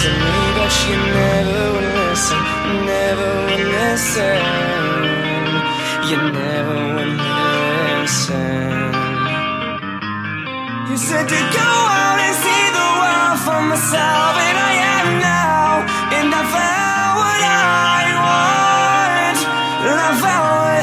to me but you never would listen, never would listen. You never would listen. You said to go out and see the world for myself, and I am now. And I found what I want, and I found